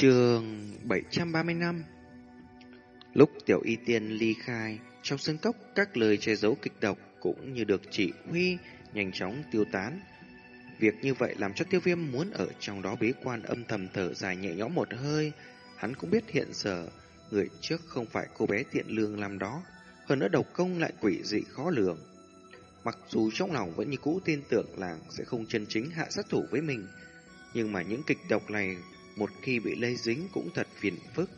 Trường 735 Lúc tiểu y tiên ly khai, trong sân cốc các lời che giấu kịch độc cũng như được chỉ huy nhanh chóng tiêu tán. Việc như vậy làm cho tiêu viêm muốn ở trong đó bế quan âm thầm thở dài nhẹ nhõm một hơi. Hắn cũng biết hiện giờ người trước không phải cô bé tiện lương làm đó, hơn nữa độc công lại quỷ dị khó lường. Mặc dù trong lòng vẫn như cũ tin tưởng làng sẽ không chân chính hạ sát thủ với mình, nhưng mà những kịch độc này một khi bị lây dính cũng thật phiền phức.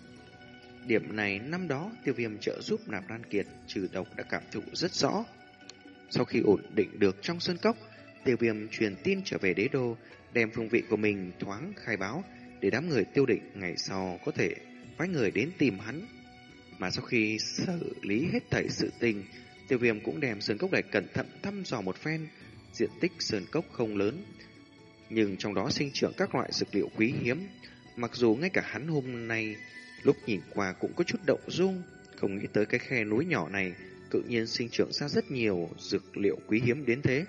Điểm này năm đó tiêu viêm trợ giúp nạp đan kiệt trừ độc đã cảm thụ rất rõ. Sau khi ổn định được trong sơn cốc, tiêu viêm truyền tin trở về đế đô, đem phương vị của mình thoáng khai báo để đám người tiêu định ngày sau có thể phái người đến tìm hắn. Mà sau khi xử lý hết thảy sự tình, tiêu viêm cũng đem sơn cốc này cẩn thận thăm dò một phen. Diện tích sơn cốc không lớn, nhưng trong đó sinh trưởng các loại dược liệu quý hiếm. Mặc dù ngay cả hắn hôm nay lúc nhìn qua cũng có chút động dung, không nghĩ tới cái khe núi nhỏ này tự nhiên sinh trưởng ra rất nhiều dược liệu quý hiếm đến thế.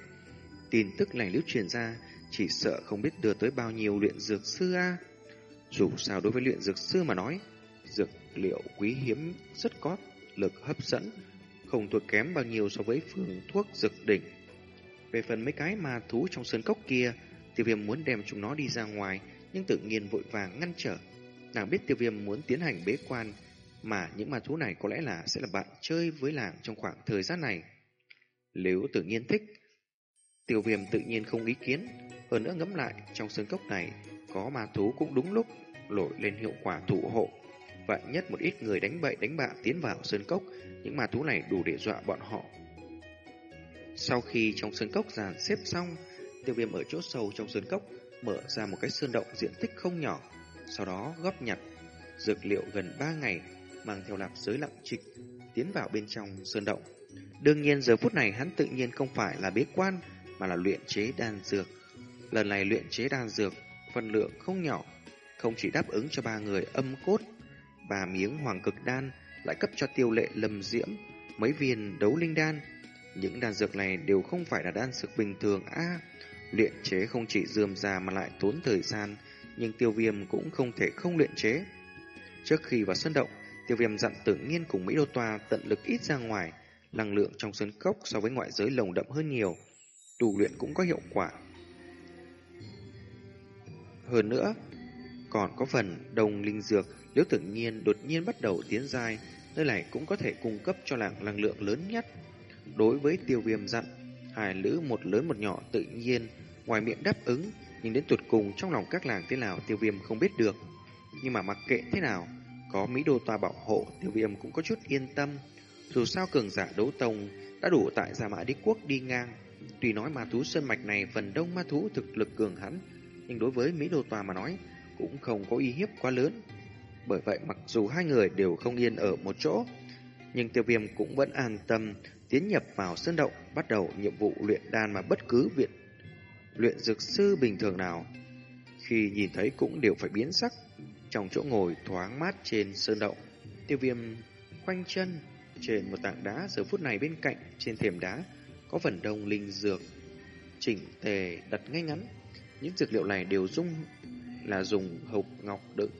Tin tức này lưu truyền ra, chỉ sợ không biết đưa tới bao nhiêu luyện dược sư a. Dù sao đối với luyện dược sư mà nói, dược liệu quý hiếm rất có lực hấp dẫn, không thua kém bao nhiêu so với phương thuốc dược đỉnh. Về phần mấy cái ma thú trong sơn cốc kia, tiêu viêm muốn đem chúng nó đi ra ngoài, nhưng tự nhiên vội vàng ngăn trở. Nàng biết tiêu viêm muốn tiến hành bế quan, mà những ma thú này có lẽ là sẽ là bạn chơi với làng trong khoảng thời gian này. Nếu tự nhiên thích, tiêu viêm tự nhiên không ý kiến. Hơn nữa ngẫm lại, trong sơn cốc này có ma thú cũng đúng lúc nổi lên hiệu quả thủ hộ. Vậy nhất một ít người đánh bậy đánh bạ tiến vào sơn cốc, những ma thú này đủ để dọa bọn họ. Sau khi trong sơn cốc dàn xếp xong, tiêu viêm ở chỗ sâu trong sơn cốc mở ra một cái sơn động diện tích không nhỏ, sau đó góp nhặt dược liệu gần 3 ngày, mang theo lạp giới lặng trịch, tiến vào bên trong sơn động. Đương nhiên giờ phút này hắn tự nhiên không phải là bế quan, mà là luyện chế đan dược. Lần này luyện chế đan dược, phần lượng không nhỏ, không chỉ đáp ứng cho ba người âm cốt, và miếng hoàng cực đan, lại cấp cho tiêu lệ lâm diễm, mấy viên đấu linh đan. Những đan dược này đều không phải là đan dược bình thường a Luyện chế không chỉ dườm già mà lại tốn thời gian, nhưng tiêu viêm cũng không thể không luyện chế. Trước khi vào sân động, tiêu viêm dặn tự nhiên cùng Mỹ Đô Toa tận lực ít ra ngoài, năng lượng trong sân cốc so với ngoại giới lồng đậm hơn nhiều, tù luyện cũng có hiệu quả. Hơn nữa, còn có phần đồng linh dược, nếu tự nhiên đột nhiên bắt đầu tiến dài, nơi này cũng có thể cung cấp cho làng năng lượng lớn nhất. Đối với tiêu viêm dặn, hai lữ một lớn một nhỏ tự nhiên ngoài miệng đáp ứng, nhưng đến tuột cùng trong lòng các làng thế nào tiêu viêm không biết được. Nhưng mà mặc kệ thế nào, có Mỹ Đô Toa bảo hộ, tiêu viêm cũng có chút yên tâm. Dù sao cường giả đấu tông đã đủ tại Gia Mã Đế Quốc đi ngang. Tuy nói ma thú sơn mạch này phần đông ma thú thực lực cường hãn, nhưng đối với Mỹ Đô Toa mà nói cũng không có uy hiếp quá lớn. Bởi vậy mặc dù hai người đều không yên ở một chỗ, nhưng tiêu viêm cũng vẫn an tâm tiến nhập vào sân động, bắt đầu nhiệm vụ luyện đan mà bất cứ viện luyện dược sư bình thường nào. Khi nhìn thấy cũng đều phải biến sắc, trong chỗ ngồi thoáng mát trên sơn động, tiêu viêm khoanh chân trên một tảng đá giờ phút này bên cạnh trên thềm đá có phần đông linh dược chỉnh tề đặt ngay ngắn. Những dược liệu này đều dung là dùng hộp ngọc đựng.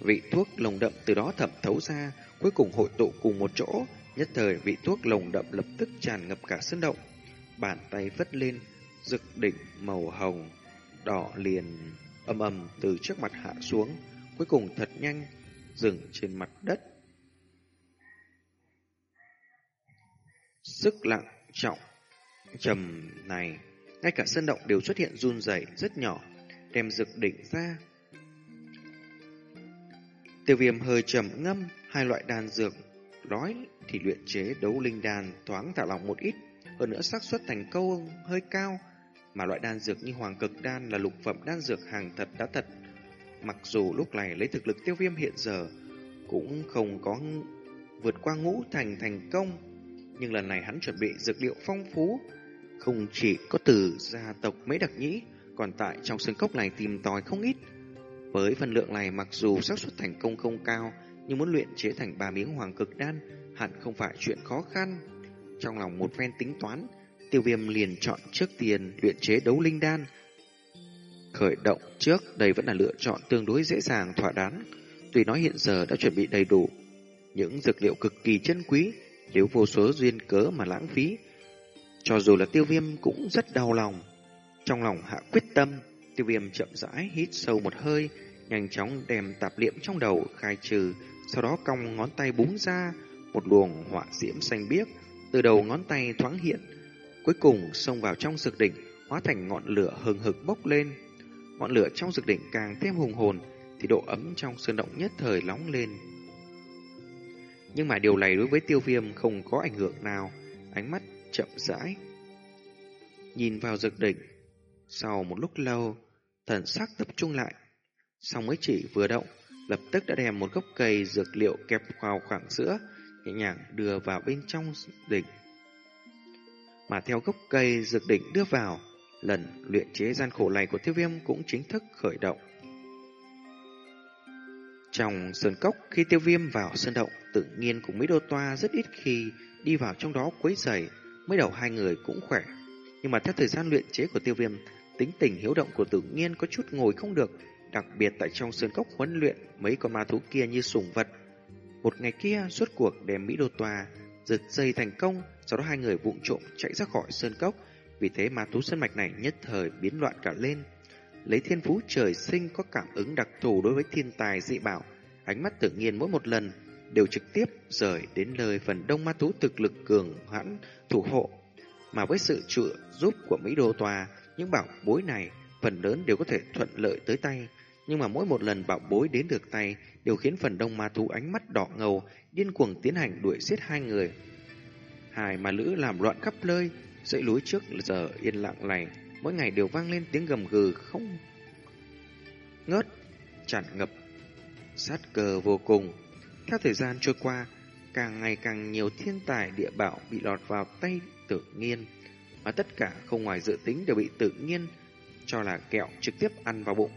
Vị thuốc lồng đậm từ đó thẩm thấu ra, cuối cùng hội tụ cùng một chỗ, nhất thời vị thuốc lồng đậm lập tức tràn ngập cả sân động. Bàn tay vất lên, rực đỉnh màu hồng, đỏ liền âm ầm từ trước mặt hạ xuống, cuối cùng thật nhanh dừng trên mặt đất. Sức lặng trọng trầm này, ngay cả sân động đều xuất hiện run rẩy rất nhỏ, đem rực đỉnh ra. Tiêu viêm hơi trầm ngâm, hai loại đan dược, nói thì luyện chế đấu linh đan thoáng thả lỏng một ít, hơn nữa xác suất thành công hơi cao, mà loại đan dược như hoàng cực đan là lục phẩm đan dược hàng thật đã thật. Mặc dù lúc này lấy thực lực tiêu viêm hiện giờ cũng không có vượt qua ngũ thành thành công, nhưng lần này hắn chuẩn bị dược liệu phong phú, không chỉ có từ gia tộc mấy đặc nhĩ, còn tại trong sân cốc này tìm tòi không ít. Với phần lượng này mặc dù xác suất thành công không cao, nhưng muốn luyện chế thành ba miếng hoàng cực đan hẳn không phải chuyện khó khăn. Trong lòng một phen tính toán, tiêu viêm liền chọn trước tiền luyện chế đấu linh đan. Khởi động trước, đây vẫn là lựa chọn tương đối dễ dàng thỏa đáng. Tuy nói hiện giờ đã chuẩn bị đầy đủ những dược liệu cực kỳ chân quý, nếu vô số duyên cớ mà lãng phí, cho dù là tiêu viêm cũng rất đau lòng. Trong lòng hạ quyết tâm, tiêu viêm chậm rãi hít sâu một hơi, nhanh chóng đem tạp liệm trong đầu khai trừ, sau đó cong ngón tay búng ra, một luồng hỏa diễm xanh biếc từ đầu ngón tay thoáng hiện, cuối cùng xông vào trong dược đỉnh, hóa thành ngọn lửa hừng hực bốc lên. Ngọn lửa trong dược đỉnh càng thêm hùng hồn, thì độ ấm trong sơn động nhất thời nóng lên. Nhưng mà điều này đối với tiêu viêm không có ảnh hưởng nào, ánh mắt chậm rãi. Nhìn vào dược đỉnh, sau một lúc lâu, thần sắc tập trung lại, xong mới chỉ vừa động, lập tức đã đem một gốc cây dược liệu kẹp vào khoảng giữa, nhẹ nhàng đưa vào bên trong đỉnh. Mà theo gốc cây dược đỉnh đưa vào, lần luyện chế gian khổ này của tiêu viêm cũng chính thức khởi động. Trong sơn cốc, khi tiêu viêm vào sơn động, tự nhiên cùng Mỹ Đô Toa rất ít khi đi vào trong đó quấy rầy, mới đầu hai người cũng khỏe. Nhưng mà theo thời gian luyện chế của tiêu viêm, tính tình hiếu động của tự nhiên có chút ngồi không được, đặc biệt tại trong sơn cốc huấn luyện mấy con ma thú kia như sủng vật. Một ngày kia, suốt cuộc đem Mỹ Đô tòa giật dây thành công, sau đó hai người vụng trộm chạy ra khỏi sơn cốc, vì thế ma thú sơn mạch này nhất thời biến loạn cả lên. Lấy thiên phú trời sinh có cảm ứng đặc thù đối với thiên tài dị bảo, ánh mắt tự nhiên mỗi một lần đều trực tiếp rời đến lời phần đông ma thú thực lực cường hãn thủ hộ. Mà với sự trợ giúp của Mỹ Đô Tòa, những bảo bối này phần lớn đều có thể thuận lợi tới tay. Nhưng mà mỗi một lần bảo bối đến được tay đều khiến phần đông ma thú ánh mắt đỏ ngầu, điên cuồng tiến hành đuổi giết hai người. Hai mà lữ làm loạn khắp nơi, dãy núi trước giờ yên lặng này, mỗi ngày đều vang lên tiếng gầm gừ không ngớt, tràn ngập sát cờ vô cùng. Theo thời gian trôi qua, càng ngày càng nhiều thiên tài địa bảo bị lọt vào tay tự nhiên, mà tất cả không ngoài dự tính đều bị tự nhiên cho là kẹo trực tiếp ăn vào bụng.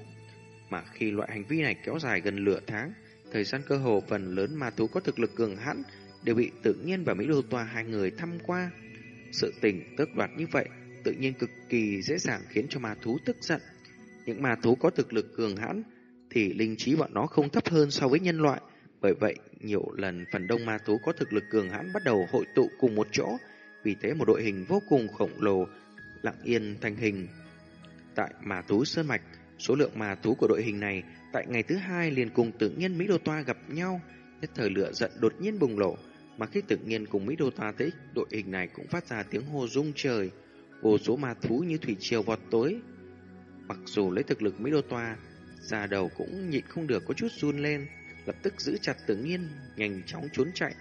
Mà khi loại hành vi này kéo dài gần nửa tháng, thời gian cơ hồ phần lớn ma thú có thực lực cường hãn đều bị tự nhiên và Mỹ Đô Toa hai người thăm qua. Sự tình tước đoạt như vậy tự nhiên cực kỳ dễ dàng khiến cho ma thú tức giận. Những ma thú có thực lực cường hãn thì linh trí bọn nó không thấp hơn so với nhân loại. Bởi vậy, nhiều lần phần đông ma thú có thực lực cường hãn bắt đầu hội tụ cùng một chỗ. Vì thế một đội hình vô cùng khổng lồ, lặng yên thành hình. Tại ma thú Sơn Mạch, số lượng ma thú của đội hình này tại ngày thứ hai liền cùng tự nhiên Mỹ Đô Toa gặp nhau. Nhất thời lửa giận đột nhiên bùng nổ, mà khi tự nhiên cùng Mỹ Đô Toa thấy đội hình này cũng phát ra tiếng hô rung trời. Vô số ma thú như thủy triều vọt tối. Mặc dù lấy thực lực Mỹ Đô Toa, da đầu cũng nhịn không được có chút run lên, lập tức giữ chặt tự nhiên, nhanh chóng trốn chạy.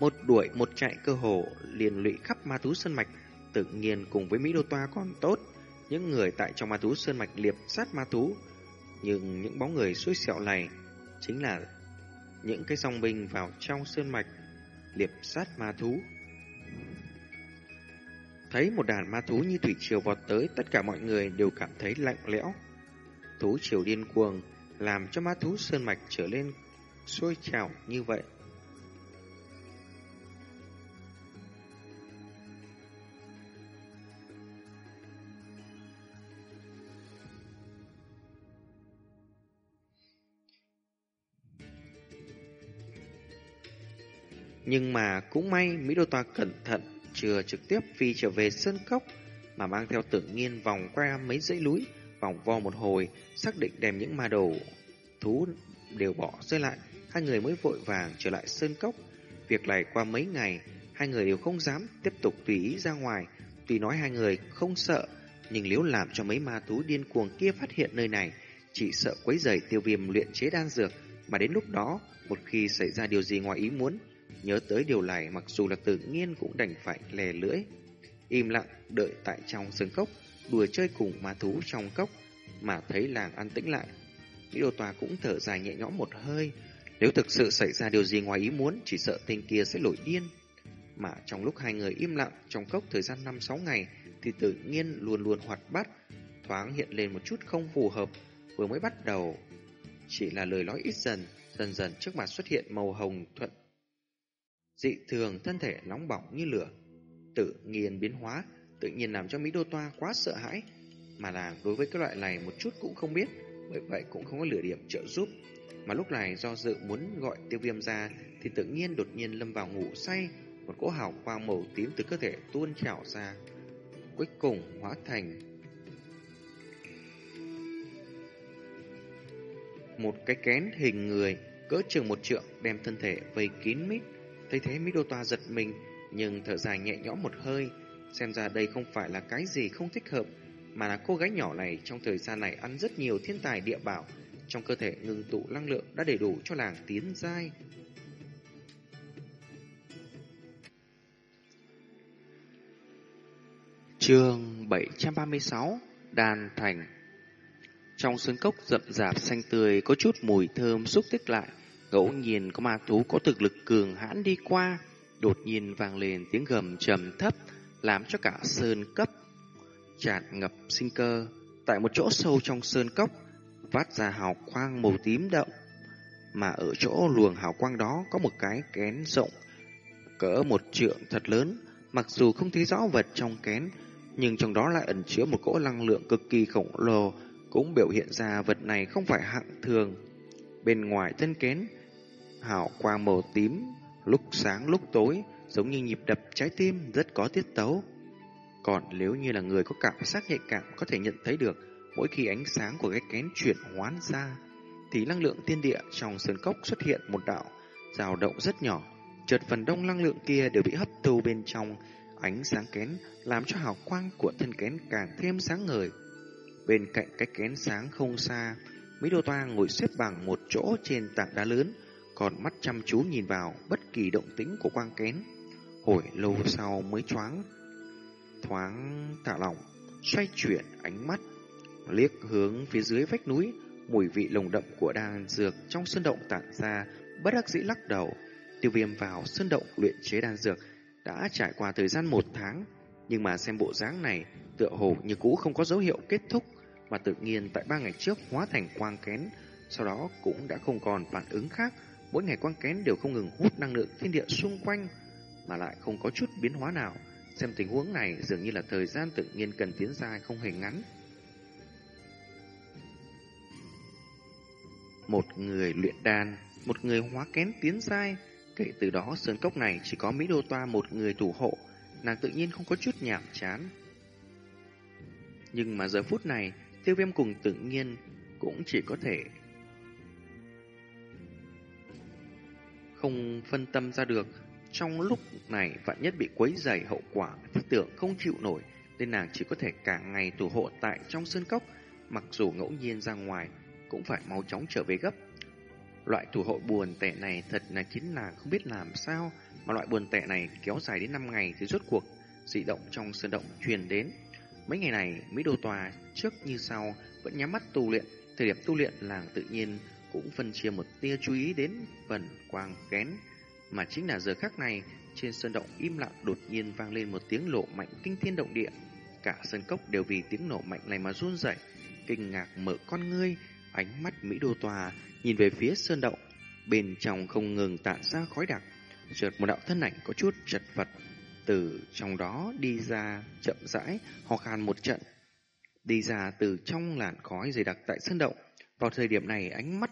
Một đuổi một chạy cơ hồ liền lụy khắp ma thú sân mạch, tự nhiên cùng với Mỹ Đô Toa còn tốt. Những người tại trong ma thú sơn mạch liệp sát ma thú, nhưng những bóng người xui xẹo này chính là những cái song binh vào trong sơn mạch liệp sát ma thú. Thấy một đàn ma thú như thủy triều vọt tới, tất cả mọi người đều cảm thấy lạnh lẽo. Thú triều điên cuồng làm cho ma thú sơn mạch trở lên sôi trào như vậy. Nhưng mà cũng may Mỹ Đô Toa cẩn thận chưa trực tiếp phi trở về sơn cốc mà mang theo tự nhiên vòng qua mấy dãy núi, vòng vo một hồi, xác định đem những ma đầu thú đều bỏ rơi lại, hai người mới vội vàng trở lại sơn cốc. Việc này qua mấy ngày, hai người đều không dám tiếp tục tùy ý ra ngoài, tuy nói hai người không sợ, nhưng nếu làm cho mấy ma thú điên cuồng kia phát hiện nơi này, chỉ sợ quấy rầy tiêu viêm luyện chế đan dược, mà đến lúc đó, một khi xảy ra điều gì ngoài ý muốn, Nhớ tới điều này mặc dù là tự nhiên cũng đành phải lè lưỡi. Im lặng đợi tại trong sân cốc, đùa chơi cùng ma thú trong cốc mà thấy làng an tĩnh lại. Mỹ đồ tòa cũng thở dài nhẹ nhõm một hơi. Nếu thực sự xảy ra điều gì ngoài ý muốn, chỉ sợ tên kia sẽ nổi điên. Mà trong lúc hai người im lặng trong cốc thời gian 5-6 ngày, thì tự nhiên luôn luôn hoạt bát, thoáng hiện lên một chút không phù hợp. Vừa mới bắt đầu, chỉ là lời nói ít dần, dần dần trước mặt xuất hiện màu hồng thuận dị thường thân thể nóng bỏng như lửa, tự nhiên biến hóa, tự nhiên làm cho Mỹ Đô Toa quá sợ hãi. mà nàng đối với cái loại này một chút cũng không biết, bởi vậy cũng không có lửa điểm trợ giúp. Mà lúc này do dự muốn gọi tiêu viêm ra thì tự nhiên đột nhiên lâm vào ngủ say, một cỗ hào quang màu tím từ cơ thể tuôn trào ra. Cuối cùng hóa thành một cái kén hình người cỡ chừng một trượng đem thân thể vây kín mít. Thấy thế Mỹ Đô Toa giật mình, nhưng thở dài nhẹ nhõm một hơi, xem ra đây không phải là cái gì không thích hợp, mà là cô gái nhỏ này trong thời gian này ăn rất nhiều thiên tài địa bảo, trong cơ thể ngừng tụ năng lượng đã đầy đủ cho làng tiến giai. Chương 736 Đàn Thành Trong sân cốc rậm rạp xanh tươi có chút mùi thơm xúc tích lại, ngẫu nhiên có ma thú có thực lực cường hãn đi qua, đột nhiên vang lên tiếng gầm trầm thấp, làm cho cả sơn cấp tràn ngập sinh cơ. Tại một chỗ sâu trong sơn cốc, vắt ra hào quang màu tím đậm, mà ở chỗ luồng hào quang đó có một cái kén rộng cỡ một trượng thật lớn, mặc dù không thấy rõ vật trong kén, nhưng trong đó lại ẩn chứa một cỗ năng lượng cực kỳ khổng lồ, cũng biểu hiện ra vật này không phải hạng thường. Bên ngoài thân kén, hào quang màu tím, lúc sáng lúc tối, giống như nhịp đập trái tim rất có tiết tấu. Còn nếu như là người có cảm giác nhạy cảm có thể nhận thấy được mỗi khi ánh sáng của cái kén chuyển hoán ra, thì năng lượng thiên địa trong sơn cốc xuất hiện một đạo dao động rất nhỏ. Chợt phần đông năng lượng kia đều bị hấp thu bên trong ánh sáng kén, làm cho hào quang của thân kén càng thêm sáng ngời. Bên cạnh cái kén sáng không xa, Mỹ Đô Toa ngồi xếp bằng một chỗ trên tảng đá lớn, còn mắt chăm chú nhìn vào bất kỳ động tĩnh của quang kén. Hồi lâu sau mới choáng, thoáng thả lỏng, xoay chuyển ánh mắt, liếc hướng phía dưới vách núi, mùi vị lồng đậm của đan dược trong sơn động tản ra, bất đắc dĩ lắc đầu. Tiêu viêm vào sơn động luyện chế đan dược đã trải qua thời gian một tháng, nhưng mà xem bộ dáng này tựa hồ như cũ không có dấu hiệu kết thúc, mà tự nhiên tại ba ngày trước hóa thành quang kén, sau đó cũng đã không còn phản ứng khác, mỗi ngày quang kén đều không ngừng hút năng lượng thiên địa xung quanh, mà lại không có chút biến hóa nào. Xem tình huống này dường như là thời gian tự nhiên cần tiến dài không hề ngắn. Một người luyện đan, một người hóa kén tiến giai. Kể từ đó sơn cốc này chỉ có Mỹ Đô Toa một người thủ hộ, nàng tự nhiên không có chút nhảm chán. Nhưng mà giờ phút này, tiêu viêm cùng tự nhiên cũng chỉ có thể không phân tâm ra được. Trong lúc này vạn nhất bị quấy dày hậu quả, thiết tưởng không chịu nổi, nên nàng chỉ có thể cả ngày tù hộ tại trong sơn cốc, mặc dù ngẫu nhiên ra ngoài, cũng phải mau chóng trở về gấp. Loại thủ hộ buồn tệ này thật là chính nàng không biết làm sao, mà loại buồn tệ này kéo dài đến 5 ngày thì rốt cuộc, dị động trong sơn động truyền đến. Mấy ngày này, Mỹ Đô Tòa trước như sau vẫn nhắm mắt tu luyện, thời điểm tu luyện làng tự nhiên cũng phân chia một tia chú ý đến phần quang kén, mà chính là giờ khắc này, trên sơn động im lặng đột nhiên vang lên một tiếng lộ mạnh kinh thiên động địa. Cả sân cốc đều vì tiếng nổ mạnh này mà run rẩy, kinh ngạc mở con ngươi, ánh mắt Mỹ Đô Tòa nhìn về phía sơn động, bên trong không ngừng tản ra khói đặc, chợt một đạo thân ảnh có chút chật vật từ trong đó đi ra chậm rãi ho khan một trận, đi ra từ trong làn khói dày đặc tại sơn động. Vào thời điểm này ánh mắt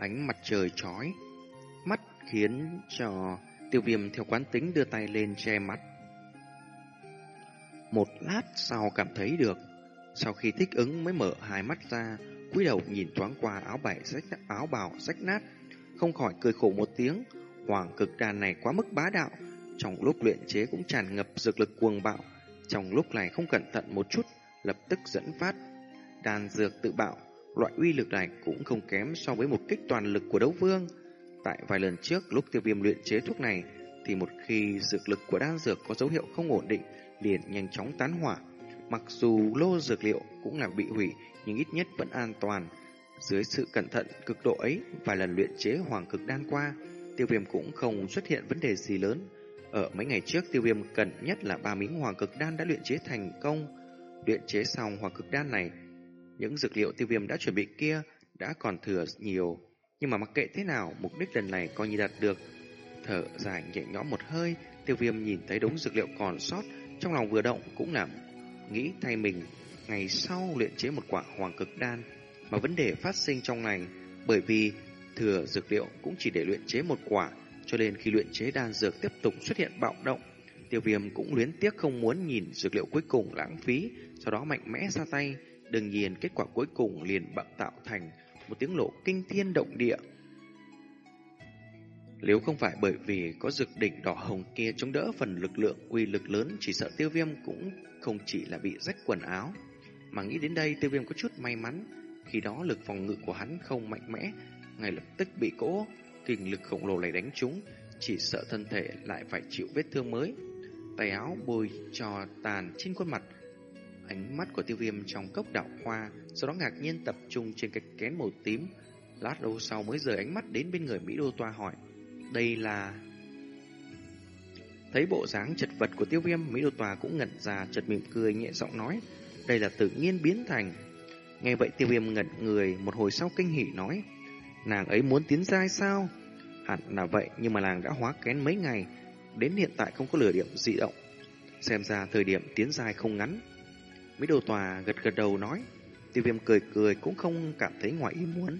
ánh mặt trời chói. Mắt khiến cho tiêu viêm theo quán tính đưa tay lên che mắt. Một lát sau cảm thấy được, sau khi thích ứng mới mở hai mắt ra, cúi đầu nhìn thoáng qua áo bảy rách áo bào rách nát, không khỏi cười khổ một tiếng, hoàng cực đàn này quá mức bá đạo, trong lúc luyện chế cũng tràn ngập dược lực cuồng bạo, trong lúc này không cẩn thận một chút, lập tức dẫn phát đàn dược tự bạo, loại uy lực này cũng không kém so với một kích toàn lực của đấu vương. Tại vài lần trước lúc tiêu viêm luyện chế thuốc này thì một khi dược lực của đan dược có dấu hiệu không ổn định liền nhanh chóng tán hỏa. Mặc dù lô dược liệu cũng là bị hủy nhưng ít nhất vẫn an toàn. Dưới sự cẩn thận cực độ ấy, vài lần luyện chế hoàng cực đan qua, tiêu viêm cũng không xuất hiện vấn đề gì lớn. Ở mấy ngày trước tiêu viêm cần nhất là ba miếng hoàng cực đan đã luyện chế thành công. Luyện chế xong hoàng cực đan này, những dược liệu tiêu viêm đã chuẩn bị kia đã còn thừa nhiều. Nhưng mà mặc kệ thế nào, mục đích lần này coi như đạt được. Thở dài nhẹ nhõm một hơi, tiêu viêm nhìn thấy đống dược liệu còn sót, trong lòng vừa động cũng làm nghĩ thay mình ngày sau luyện chế một quả hoàng cực đan. Mà vấn đề phát sinh trong này bởi vì thừa dược liệu cũng chỉ để luyện chế một quả, cho nên khi luyện chế đan dược tiếp tục xuất hiện bạo động, tiêu viêm cũng luyến tiếc không muốn nhìn dược liệu cuối cùng lãng phí, sau đó mạnh mẽ ra tay. Đương nhiên kết quả cuối cùng liền bạo tạo thành một tiếng lộ kinh thiên động địa. Nếu không phải bởi vì có dược đỉnh đỏ hồng kia chống đỡ phần lực lượng uy lực lớn, chỉ sợ tiêu viêm cũng không chỉ là bị rách quần áo. Mà nghĩ đến đây tiêu viêm có chút may mắn, khi đó lực phòng ngự của hắn không mạnh mẽ, ngay lập tức bị cỗ kình lực khổng lồ này đánh trúng, chỉ sợ thân thể lại phải chịu vết thương mới. Tay áo bôi cho tàn trên khuôn mặt, ánh mắt của tiêu viêm trong cốc đạo hoa, sau đó ngạc nhiên tập trung trên cái kén màu tím. Lát lâu sau mới rời ánh mắt đến bên người Mỹ Đô Toa hỏi, đây là... Thấy bộ dáng chật vật của tiêu viêm, Mỹ Đô Tòa cũng ngẩn ra, chật mỉm cười nhẹ giọng nói, đây là tự nhiên biến thành. Nghe vậy tiêu viêm ngẩn người, một hồi sau kinh hỉ nói, nàng ấy muốn tiến giai sao? Hẳn là vậy, nhưng mà nàng đã hóa kén mấy ngày, đến hiện tại không có lửa điểm dị động. Xem ra thời điểm tiến dài không ngắn. Mỹ Đô Tòa gật gật đầu nói, tiêu viêm cười cười cũng không cảm thấy ngoài ý muốn.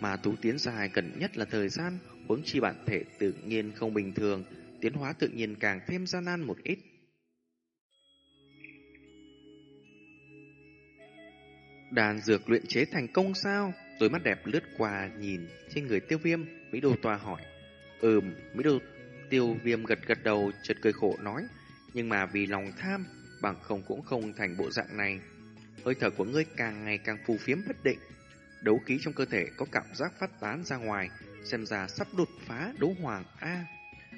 Mà tú tiến dài cần nhất là thời gian, huống chi bản thể tự nhiên không bình thường, tiến hóa tự nhiên càng thêm gian nan một ít. Đàn dược luyện chế thành công sao? Đôi mắt đẹp lướt qua nhìn trên người tiêu viêm, Mỹ Đô tòa hỏi. Ừm, Mỹ Đô tiêu viêm gật gật đầu, chợt cười khổ nói. Nhưng mà vì lòng tham, bằng không cũng không thành bộ dạng này. Hơi thở của ngươi càng ngày càng phù phiếm bất định. Đấu khí trong cơ thể có cảm giác phát tán ra ngoài, xem ra sắp đột phá đấu hoàng A.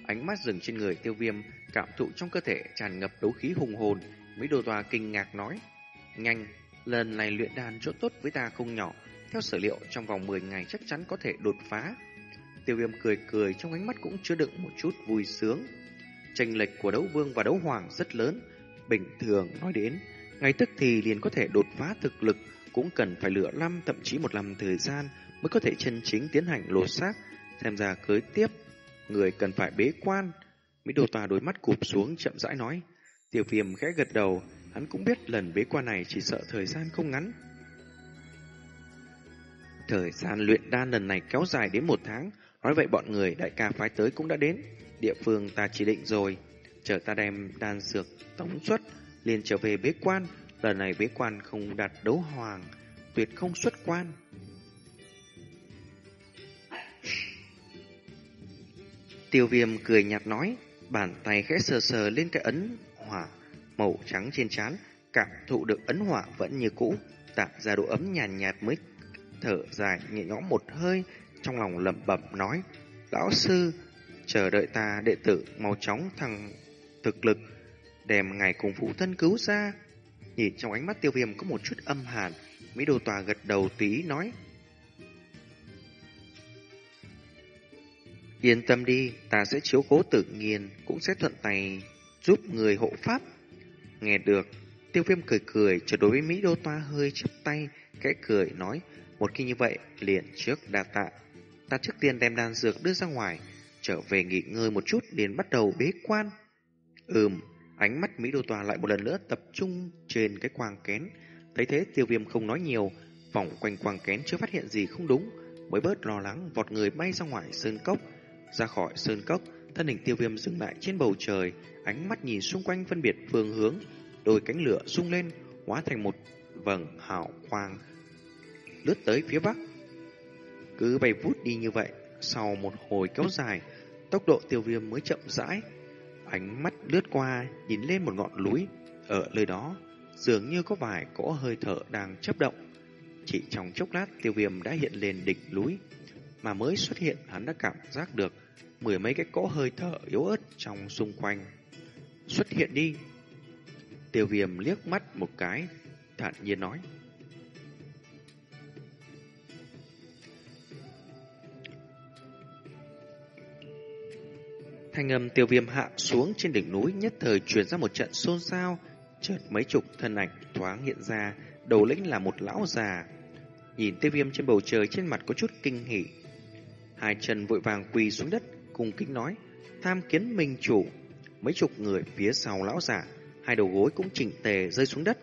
Ánh mắt dừng trên người tiêu viêm, cảm thụ trong cơ thể tràn ngập đấu khí hùng hồn, Mỹ Đô Tòa kinh ngạc nói. Nhanh, lần này luyện đàn chỗ tốt với ta không nhỏ, theo sở liệu trong vòng 10 ngày chắc chắn có thể đột phá. Tiêu viêm cười cười trong ánh mắt cũng chứa đựng một chút vui sướng. Tranh lệch của đấu vương và đấu hoàng rất lớn, bình thường nói đến, ngay tức thì liền có thể đột phá thực lực, cũng cần phải lựa năm thậm chí một năm thời gian mới có thể chân chính tiến hành lột xác, xem ra cưới tiếp, người cần phải bế quan. Mỹ đồ tòa đôi mắt cụp xuống chậm rãi nói, tiểu viêm khẽ gật đầu, hắn cũng biết lần bế quan này chỉ sợ thời gian không ngắn. Thời gian luyện đan lần này kéo dài đến một tháng, nói vậy bọn người đại ca phái tới cũng đã đến, địa phương ta chỉ định rồi, chờ ta đem đan dược tống xuất, liền trở về bế quan, lần này bế quan không đạt đấu hoàng, tuyệt không xuất quan. Tiêu viêm cười nhạt nói, bàn tay khẽ sờ sờ lên cái ấn hỏa màu trắng trên trán, cảm thụ được ấn hỏa vẫn như cũ, tạo ra độ ấm nhàn nhạt, nhạt mới thở dài nhẹ nhõm một hơi, trong lòng lẩm bẩm nói, lão sư, chờ đợi ta đệ tử mau chóng thăng thực lực, đem ngài cùng phụ thân cứu ra. Nhìn trong ánh mắt tiêu viêm có một chút âm hàn, Mỹ Đô Tòa gật đầu tí nói, Yên tâm đi, ta sẽ chiếu cố tự nhiên, cũng sẽ thuận tay giúp người hộ pháp. Nghe được, tiêu viêm cười cười, cho đối với Mỹ Đô Toa hơi chắp tay, kẽ cười nói, một khi như vậy, liền trước đa tạ. Ta trước tiên đem đan dược đưa ra ngoài, trở về nghỉ ngơi một chút, liền bắt đầu bế quan. Ừm, ánh mắt Mỹ Đô Tòa lại một lần nữa tập trung trên cái quang kén. Thấy thế tiêu viêm không nói nhiều, vòng quanh quang kén chưa phát hiện gì không đúng, mới bớt lo lắng vọt người bay ra ngoài sơn cốc, ra khỏi sơn cốc, thân hình tiêu viêm dừng lại trên bầu trời, ánh mắt nhìn xung quanh phân biệt phương hướng, đôi cánh lửa sung lên, hóa thành một vầng hào quang, lướt tới phía bắc. Cứ bay vút đi như vậy, sau một hồi kéo dài, tốc độ tiêu viêm mới chậm rãi. Ánh mắt lướt qua, nhìn lên một ngọn núi, ở nơi đó, dường như có vài cỗ hơi thở đang chấp động. Chỉ trong chốc lát, tiêu viêm đã hiện lên đỉnh núi, mà mới xuất hiện hắn đã cảm giác được mười mấy cái cỗ hơi thở yếu ớt trong xung quanh. Xuất hiện đi. Tiêu viêm liếc mắt một cái, thản nhiên nói. Thanh âm tiêu viêm hạ xuống trên đỉnh núi nhất thời truyền ra một trận xôn xao, chợt mấy chục thân ảnh thoáng hiện ra, đầu lĩnh là một lão già. Nhìn tiêu viêm trên bầu trời trên mặt có chút kinh hỉ, Hai chân vội vàng quỳ xuống đất, cung kính nói, tham kiến minh chủ. Mấy chục người phía sau lão giả, hai đầu gối cũng chỉnh tề rơi xuống đất.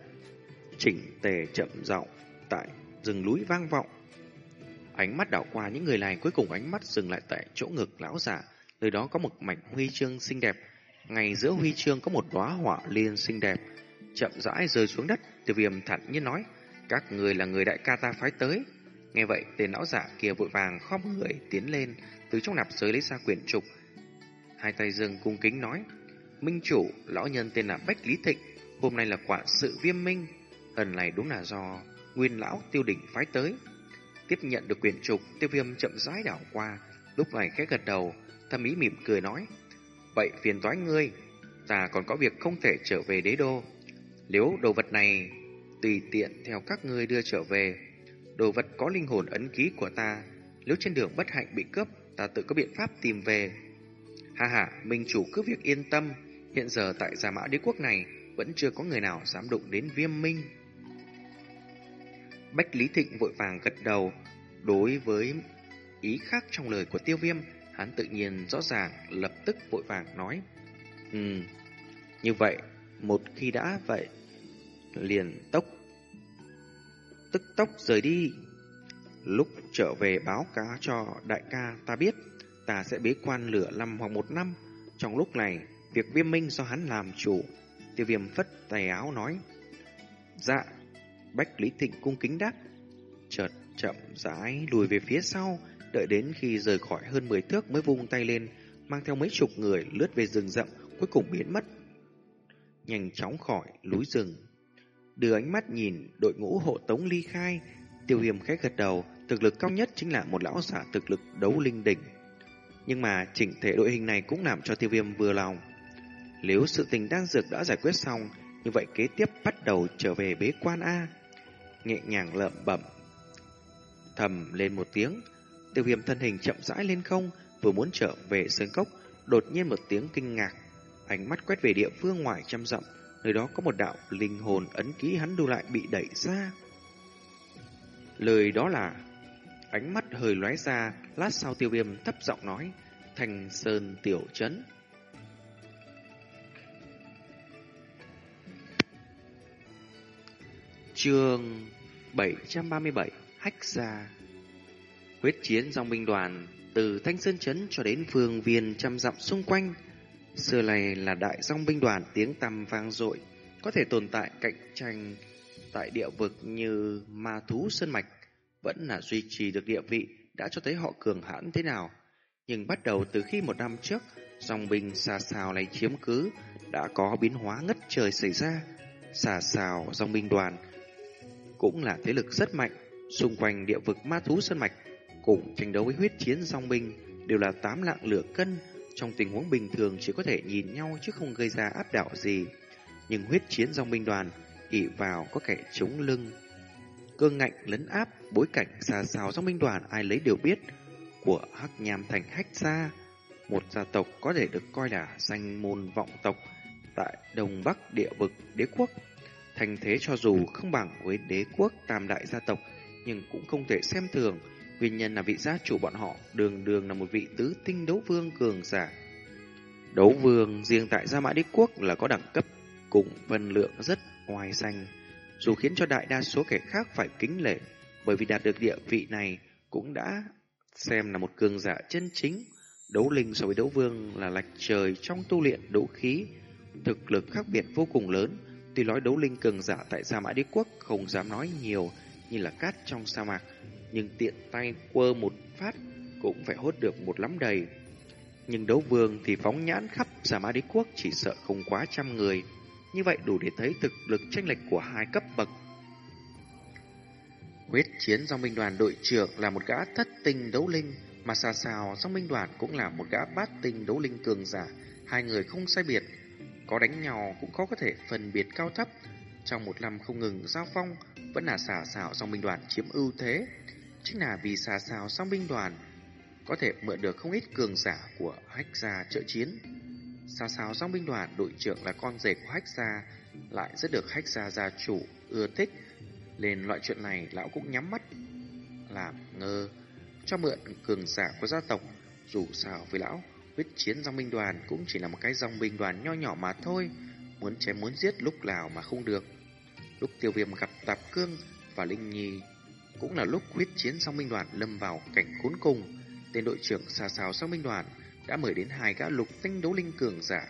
chỉnh tề chậm giọng tại rừng núi vang vọng. Ánh mắt đảo qua những người này cuối cùng ánh mắt dừng lại tại chỗ ngực lão giả, nơi đó có một mảnh huy chương xinh đẹp. Ngay giữa huy chương có một đóa họa liên xinh đẹp, chậm rãi rơi xuống đất, Tiêu Viêm thản nhiên nói: "Các người là người đại ca ta phái tới." Nghe vậy, tên lão giả kia vội vàng khom người tiến lên, từ trong nạp giới lấy ra quyển trục, hai tay dâng cung kính nói: "Minh chủ, lão nhân tên là Bách Lý Thịnh, hôm nay là quả sự Viêm Minh, lần này đúng là do Nguyên lão Tiêu đỉnh phái tới." Tiếp nhận được quyển trục, Tiêu Viêm chậm rãi đảo qua, lúc này khẽ gật đầu, thâm ý mỉm cười nói: "Vậy phiền toái ngươi, ta còn có việc không thể trở về đế đô. Nếu đồ vật này tùy tiện theo các ngươi đưa trở về, đồ vật có linh hồn ấn ký của ta, nếu trên đường bất hạnh bị cướp, ta tự có biện pháp tìm về." Ha ha, Minh chủ cứ việc yên tâm, hiện giờ tại Gia Mã Đế quốc này vẫn chưa có người nào dám đụng đến Viêm Minh. Bách Lý Thịnh vội vàng gật đầu, đối với ý khác trong lời của Tiêu Viêm, hắn tự nhiên rõ ràng lập tức vội vàng nói: Ừ, như vậy, một khi đã vậy, liền tốc tức tốc rời đi. Lúc trở về báo cáo cho đại ca ta biết, ta sẽ bế quan lửa năm hoặc một năm. Trong lúc này, việc viêm minh do hắn làm chủ. Tiêu viêm phất tay áo nói. Dạ, Bách Lý Thịnh cung kính đáp. Chợt chậm rãi lùi về phía sau, đợi đến khi rời khỏi hơn 10 thước mới vung tay lên, mang theo mấy chục người lướt về rừng rậm, cuối cùng biến mất. Nhanh chóng khỏi núi rừng. Đưa ánh mắt nhìn đội ngũ hộ tống ly khai, tiêu viêm khẽ gật đầu, thực lực cao nhất chính là một lão giả thực lực đấu linh đỉnh. Nhưng mà chỉnh thể đội hình này cũng làm cho tiêu viêm vừa lòng. Nếu sự tình đang dược đã giải quyết xong, như vậy kế tiếp bắt đầu trở về bế quan A. Nhẹ nhàng lợm bẩm Thầm lên một tiếng, tiêu viêm thân hình chậm rãi lên không, vừa muốn trở về sơn cốc, đột nhiên một tiếng kinh ngạc. Ánh mắt quét về địa phương ngoài trăm dặm, nơi đó có một đạo linh hồn ấn ký hắn đu lại bị đẩy ra. Lời đó là Ánh mắt hơi lóe ra, lát sau tiêu viêm thấp giọng nói, thành sơn tiểu trấn. Chương 737 Hách Gia Huyết chiến dòng binh đoàn từ Thanh Sơn Trấn cho đến phương viên trăm dặm xung quanh. Xưa này là đại dòng binh đoàn tiếng tăm vang dội, có thể tồn tại cạnh tranh tại địa vực như ma thú sơn mạch vẫn là duy trì được địa vị đã cho thấy họ cường hãn thế nào. Nhưng bắt đầu từ khi một năm trước, dòng binh xà xào này chiếm cứ, đã có biến hóa ngất trời xảy ra. Xà xào dòng binh đoàn cũng là thế lực rất mạnh, xung quanh địa vực ma thú sơn mạch, cùng tranh đấu với huyết chiến song binh đều là tám lạng lửa cân, trong tình huống bình thường chỉ có thể nhìn nhau chứ không gây ra áp đảo gì. Nhưng huyết chiến dòng binh đoàn ỉ vào có kẻ chống lưng cương ngạnh lấn áp, bối cảnh xa xào dòng binh đoàn ai lấy đều biết của Hắc Nham thành Hách gia, một gia tộc có thể được coi là danh môn vọng tộc tại Đông Bắc địa vực đế quốc. Thành thế cho dù không bằng với đế quốc tam đại gia tộc, nhưng cũng không thể xem thường, nguyên nhân là vị gia chủ bọn họ đường đường là một vị tứ tinh đấu vương cường giả. Đấu vương riêng tại Gia Mã Đế Quốc là có đẳng cấp cùng phân lượng rất ngoài danh dù khiến cho đại đa số kẻ khác phải kính lệ, bởi vì đạt được địa vị này cũng đã xem là một cường giả chân chính. Đấu linh so với đấu vương là lạch trời trong tu luyện đấu khí, thực lực khác biệt vô cùng lớn. Tuy nói đấu linh cường giả tại Sa Mã Đế Quốc không dám nói nhiều như là cát trong sa mạc, nhưng tiện tay quơ một phát cũng phải hốt được một lắm đầy. Nhưng đấu vương thì phóng nhãn khắp giả ma Đế Quốc chỉ sợ không quá trăm người. Như vậy đủ để thấy thực lực tranh lệch của hai cấp bậc. Huyết chiến dòng binh đoàn đội trưởng là một gã thất tinh đấu linh, mà xà xào dòng binh đoàn cũng là một gã bát tinh đấu linh cường giả. Hai người không sai biệt, có đánh nhau cũng khó có thể phân biệt cao thấp. Trong một năm không ngừng giao phong, vẫn là xà xào dòng binh đoàn chiếm ưu thế. Chính là vì xà xào song binh đoàn, có thể mượn được không ít cường giả của hách gia trợ chiến. xà xào song binh đoàn đội trưởng là con rể của hách gia, Lại rất được hách gia gia chủ ưa thích. Lên loại chuyện này lão cũng nhắm mắt Làm ngơ Cho mượn cường giả của gia tộc. Dù sao với lão, Huyết chiến dòng binh đoàn cũng chỉ là một cái dòng binh đoàn nho nhỏ mà thôi, Muốn chém muốn giết lúc nào mà không được. Lúc tiêu viêm gặp Tạp Cương và Linh Nhi cũng là lúc huyết chiến song minh đoàn lâm vào cảnh khốn cùng. Tên đội trưởng xa xào song minh đoàn đã mời đến hai gã lục tinh đấu linh cường giả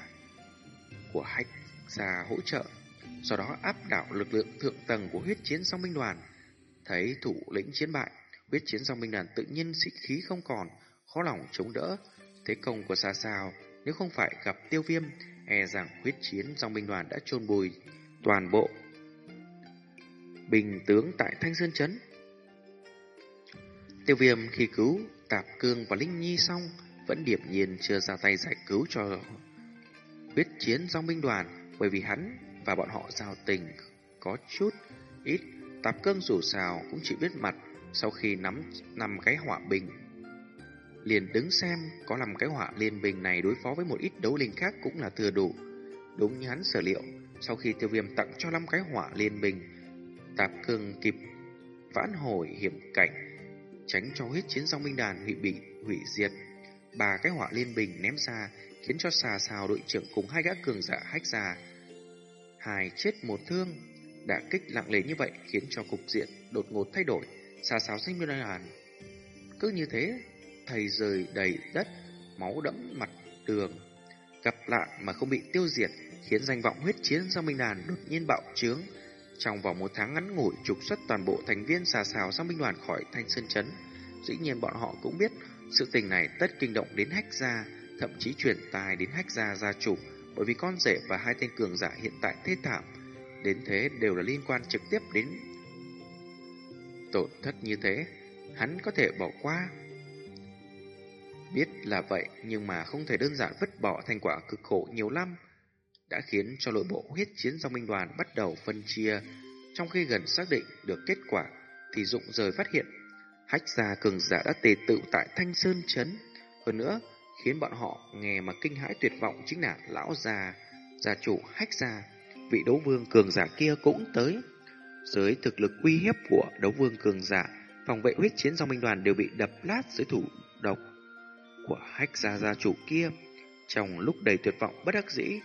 của hách ra hỗ trợ, sau đó áp đảo lực lượng thượng tầng của huyết chiến song minh đoàn. Thấy thủ lĩnh chiến bại, huyết chiến song minh đoàn tự nhiên sĩ khí không còn, khó lòng chống đỡ. Thế công của xa xào, nếu không phải gặp tiêu viêm, e rằng huyết chiến song minh đoàn đã chôn bùi toàn bộ bình tướng tại Thanh Sơn Trấn. Tiêu viêm khi cứu Tạp Cương và Linh Nhi xong, vẫn điệp nhiên chưa ra tay giải cứu cho huyết chiến dòng binh đoàn, bởi vì hắn và bọn họ giao tình có chút ít. Tạp Cương dù sao cũng chỉ biết mặt sau khi nắm nằm cái hỏa bình. Liền đứng xem có làm cái hỏa liên bình này đối phó với một ít đấu linh khác cũng là thừa đủ. Đúng như hắn sở liệu, sau khi tiêu viêm tặng cho năm cái hỏa liên bình, Tạp Cương kịp vãn hồi hiểm cảnh, tránh cho huyết chiến dòng binh đàn bị bị hủy diệt. Ba cái họa liên bình ném ra, khiến cho xà xào đội trưởng cùng hai gã cường giả hách ra. Hai chết một thương, đã kích lặng lề như vậy khiến cho cục diện đột ngột thay đổi, xà xào sinh binh đàn. Cứ như thế, thầy rời đầy đất, máu đẫm mặt đường. Gặp lại mà không bị tiêu diệt, khiến danh vọng huyết chiến dòng minh đàn đột nhiên bạo trướng. Trong vòng một tháng ngắn ngủi trục xuất toàn bộ thành viên xà xào sang binh đoàn khỏi thanh sơn chấn. Dĩ nhiên bọn họ cũng biết sự tình này tất kinh động đến hách gia, thậm chí chuyển tài đến hách gia gia chủ, bởi vì con rể và hai tên cường giả hiện tại thế thảm. Đến thế đều là liên quan trực tiếp đến tổn thất như thế, hắn có thể bỏ qua. Biết là vậy, nhưng mà không thể đơn giản vứt bỏ thành quả cực khổ nhiều năm đã khiến cho nội bộ huyết chiến dòng minh đoàn bắt đầu phân chia. Trong khi gần xác định được kết quả, thì dụng rời phát hiện hách gia cường giả đã tề tự tại Thanh Sơn Trấn. Hơn nữa, khiến bọn họ nghe mà kinh hãi tuyệt vọng chính là lão già, gia chủ hách gia. Vị đấu vương cường giả kia cũng tới. Dưới thực lực uy hiếp của đấu vương cường giả, phòng vệ huyết chiến dòng minh đoàn đều bị đập lát dưới thủ độc của hách gia gia chủ kia. Trong lúc đầy tuyệt vọng bất đắc dĩ,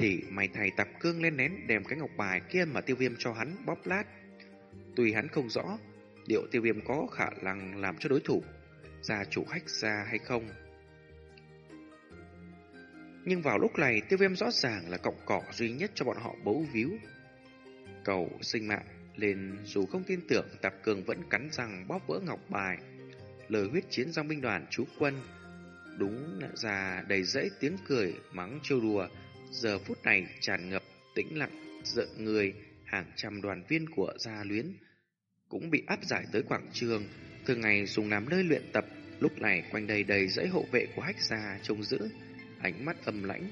thì mày thầy tập cương lên nén, đem cái ngọc bài kia mà tiêu viêm cho hắn bóp lát. Tuy hắn không rõ, liệu tiêu viêm có khả năng làm cho đối thủ gia chủ hách ra hay không. Nhưng vào lúc này, tiêu viêm rõ ràng là cọng cỏ duy nhất cho bọn họ bấu víu. Cầu sinh mạng lên, dù không tin tưởng Tạp Cường vẫn cắn răng bóp vỡ ngọc bài. Lời huyết chiến giang binh đoàn chú quân, đúng ra đầy dẫy tiếng cười mắng trêu đùa giờ phút này tràn ngập tĩnh lặng, giận người, hàng trăm đoàn viên của gia luyến cũng bị áp giải tới quảng trường. Thường ngày dùng làm nơi luyện tập, lúc này quanh đây đầy dãy hộ vệ của hách gia trông giữ. Ánh mắt âm lãnh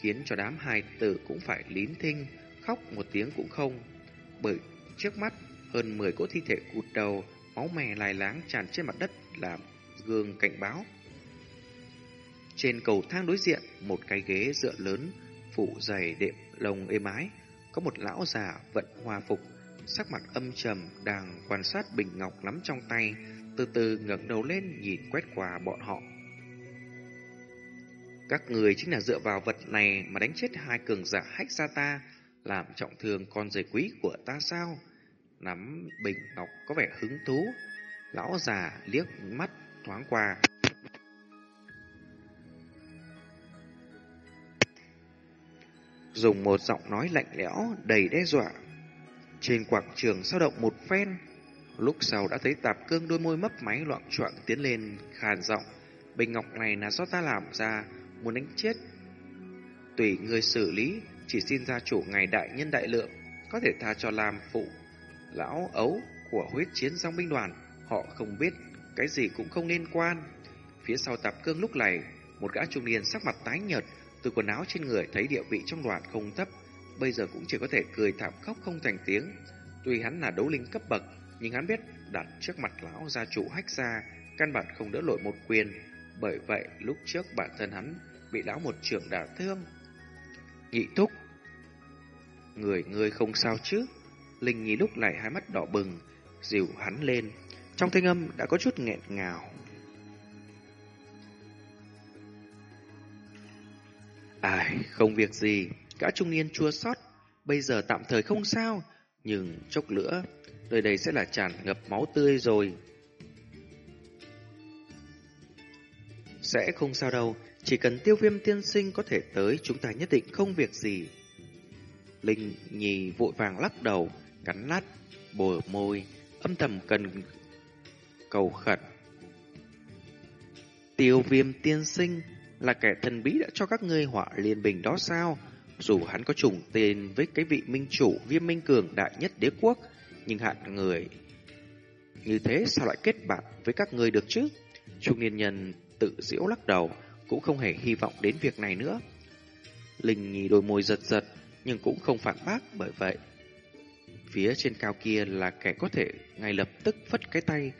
khiến cho đám hài tử cũng phải lín thinh, khóc một tiếng cũng không. Bởi trước mắt, hơn 10 cỗ thi thể cụt đầu, máu mè lai láng tràn trên mặt đất làm gương cảnh báo trên cầu thang đối diện, một cái ghế dựa lớn, phủ dày đệm lồng êm ái, có một lão già vận hòa phục, sắc mặt âm trầm đang quan sát bình ngọc nắm trong tay, từ từ ngẩng đầu lên nhìn quét qua bọn họ. Các người chính là dựa vào vật này mà đánh chết hai cường giả hách gia ta, làm trọng thương con rể quý của ta sao? Nắm bình ngọc có vẻ hứng thú. Lão già liếc mắt thoáng qua, dùng một giọng nói lạnh lẽo đầy đe dọa. Trên quảng trường sao động một phen, lúc sau đã thấy tạp cương đôi môi mấp máy loạn choạng tiến lên khàn giọng, bình ngọc này là do ta làm ra, muốn đánh chết. Tùy người xử lý, chỉ xin gia chủ ngày đại nhân đại lượng, có thể tha cho làm phụ. Lão ấu của huyết chiến dòng binh đoàn, họ không biết, cái gì cũng không liên quan. Phía sau tạp cương lúc này, một gã trung niên sắc mặt tái nhợt, từ quần áo trên người thấy địa vị trong đoàn không thấp, bây giờ cũng chỉ có thể cười thảm khóc không thành tiếng. Tuy hắn là đấu linh cấp bậc, nhưng hắn biết đặt trước mặt lão gia chủ hách ra, căn bản không đỡ nổi một quyền. Bởi vậy, lúc trước bản thân hắn bị lão một trưởng đả thương. Nhị thúc Người người không sao chứ Linh nhí lúc này hai mắt đỏ bừng Dìu hắn lên Trong thanh âm đã có chút nghẹn ngào Ai, không việc gì, cả trung niên chua xót bây giờ tạm thời không sao, nhưng chốc nữa, nơi đây sẽ là tràn ngập máu tươi rồi. Sẽ không sao đâu, chỉ cần tiêu viêm tiên sinh có thể tới chúng ta nhất định không việc gì. Linh nhì vội vàng lắc đầu, cắn nát, bồ môi, âm thầm cần cầu khẩn. Tiêu viêm tiên sinh là kẻ thần bí đã cho các ngươi họa liên bình đó sao? Dù hắn có trùng tên với cái vị minh chủ viêm minh cường đại nhất đế quốc, nhưng hạn người như thế sao lại kết bạn với các ngươi được chứ? Trung niên nhân tự diễu lắc đầu, cũng không hề hy vọng đến việc này nữa. Linh nhì đôi môi giật giật, nhưng cũng không phản bác bởi vậy. Phía trên cao kia là kẻ có thể ngay lập tức phất cái tay,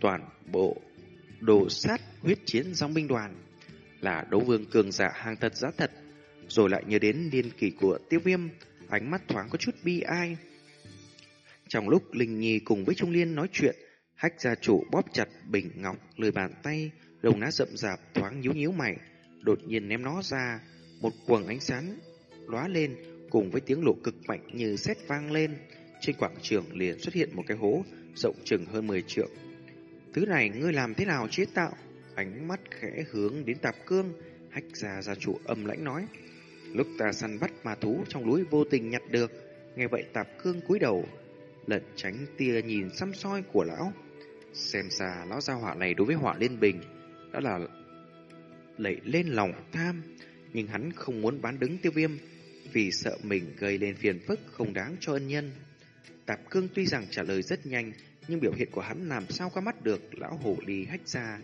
toàn bộ đồ sát huyết chiến dòng binh đoàn là đấu vương cường giả hàng thật giá thật, rồi lại nhớ đến niên kỷ của tiêu viêm, ánh mắt thoáng có chút bi ai. Trong lúc Linh Nhi cùng với Trung Liên nói chuyện, hách gia chủ bóp chặt bình ngọc lười bàn tay, lồng lá rậm rạp thoáng nhíu nhíu mày, đột nhiên ném nó ra, một quầng ánh sáng lóa lên cùng với tiếng lộ cực mạnh như sét vang lên, trên quảng trường liền xuất hiện một cái hố rộng chừng hơn 10 trượng. Thứ này ngươi làm thế nào chế tạo? Ánh mắt khẽ hướng đến tạp cương, hách ra gia chủ âm lãnh nói. Lúc ta săn bắt ma thú trong núi vô tình nhặt được, nghe vậy tạp cương cúi đầu, lẩn tránh tia nhìn xăm soi của lão. Xem ra lão gia họa này đối với họa liên bình đã là lẩy lên lòng tham, nhưng hắn không muốn bán đứng tiêu viêm vì sợ mình gây lên phiền phức không đáng cho ân nhân. Tạp cương tuy rằng trả lời rất nhanh, nhưng biểu hiện của hắn làm sao qua mắt được lão hổ ly hách ra.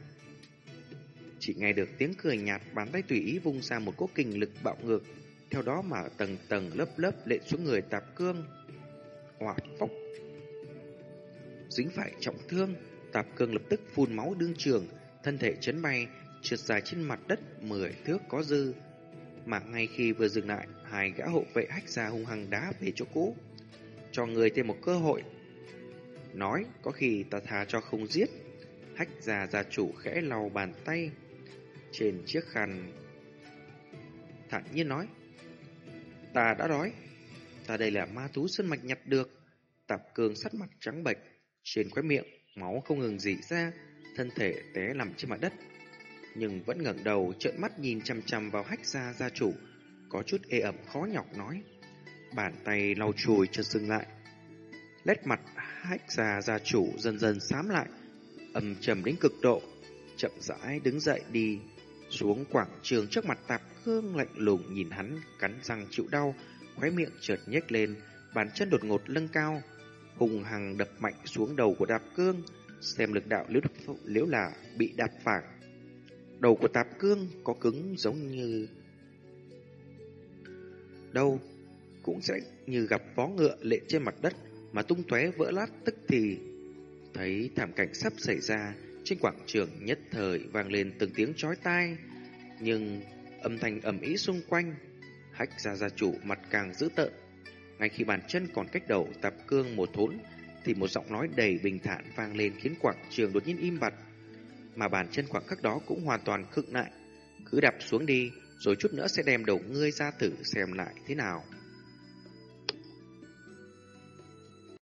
Chỉ nghe được tiếng cười nhạt bàn tay tùy ý vung ra một cỗ kinh lực bạo ngược, theo đó mà tầng tầng lớp lớp lệ xuống người tạp cương. Hỏa phốc dính phải trọng thương, tạp cương lập tức phun máu đương trường, thân thể chấn bay, trượt dài trên mặt đất mười thước có dư. Mà ngay khi vừa dừng lại, hai gã hộ vệ hách ra hung hăng đá về chỗ cũ. Cho người thêm một cơ hội. Nói, có khi ta tha cho không giết. Hách già gia chủ khẽ lau bàn tay trên chiếc khăn. Thản nhiên nói, ta đã đói. Ta đây là ma thú sân mạch nhặt được. Tạp cường sắt mặt trắng bệch, trên khóe miệng, máu không ngừng dỉ ra, thân thể té nằm trên mặt đất. Nhưng vẫn ngẩng đầu trợn mắt nhìn chằm chằm vào hách gia gia chủ, có chút ê ẩm khó nhọc nói. Bàn tay lau chùi chợt dừng lại. Lét mặt hách gia gia chủ dần dần xám lại, âm trầm đến cực độ, chậm rãi đứng dậy đi xuống quảng trường trước mặt tạp cương lạnh lùng nhìn hắn cắn răng chịu đau, khóe miệng chợt nhếch lên, bàn chân đột ngột lưng cao, hùng hằng đập mạnh xuống đầu của tạp cương, xem lực đạo liễu, liễu là bị đạp phản. Đầu của tạp cương có cứng giống như đâu cũng sẽ như gặp vó ngựa lệ trên mặt đất mà tung tóe vỡ lát tức thì thấy thảm cảnh sắp xảy ra trên quảng trường nhất thời vang lên từng tiếng chói tai, nhưng âm thanh ầm ĩ xung quanh, hách ra gia chủ mặt càng dữ tợn. Ngay khi bàn chân còn cách đầu tạp cương một thốn, thì một giọng nói đầy bình thản vang lên khiến quảng trường đột nhiên im bặt. Mà bàn chân khoảng khắc đó cũng hoàn toàn khựng lại. Cứ đạp xuống đi, rồi chút nữa sẽ đem đầu ngươi ra thử xem lại thế nào.